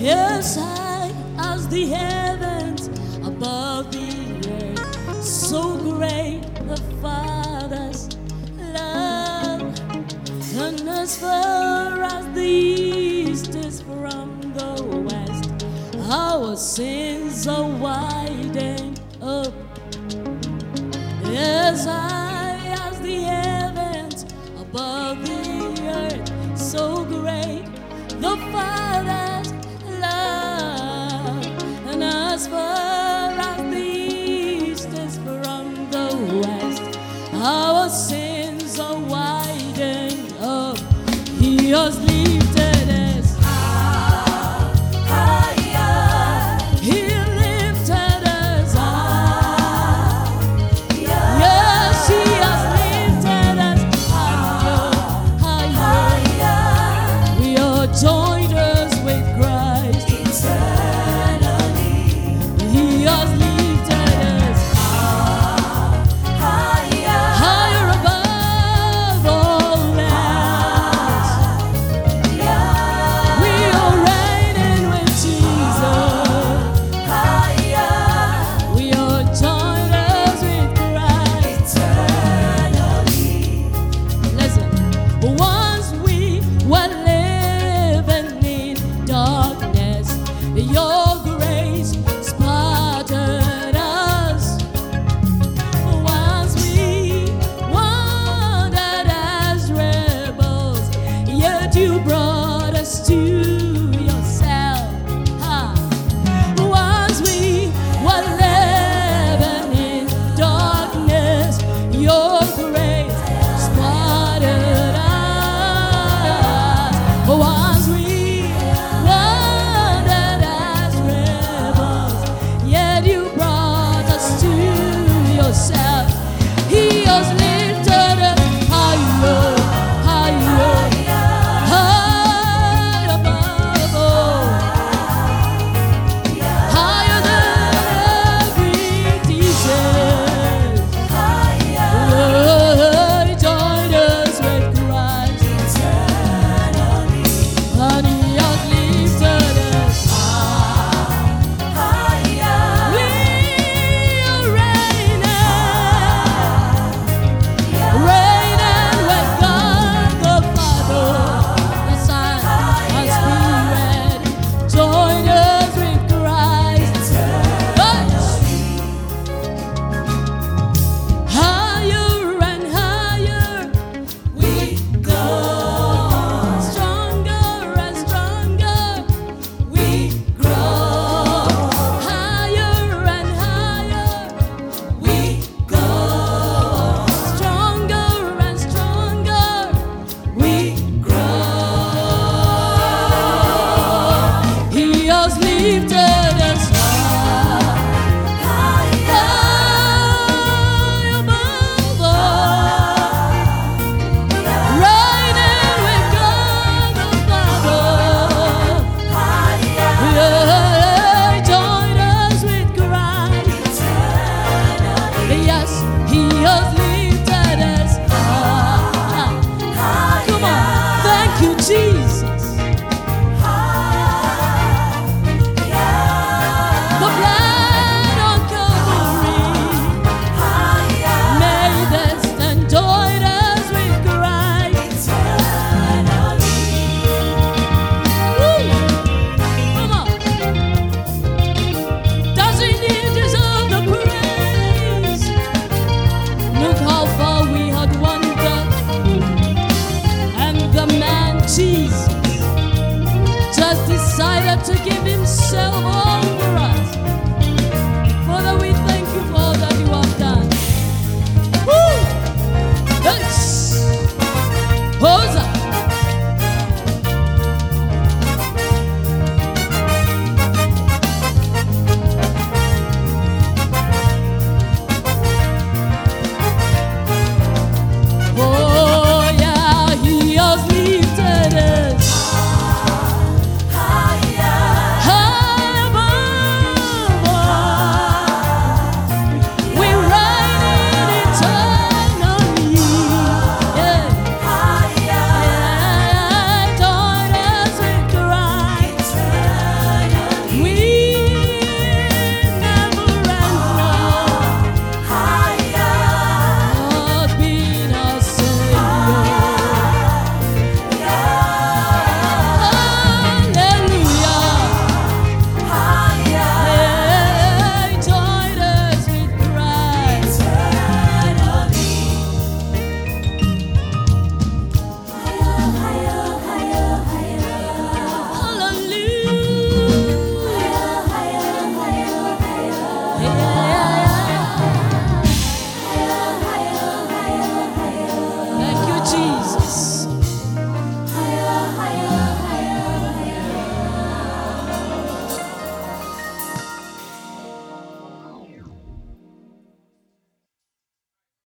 Yes, high as the heavens above the earth, so great the Father's love, and as far as the east is from the west, our sins are widened up. Yes, I. yo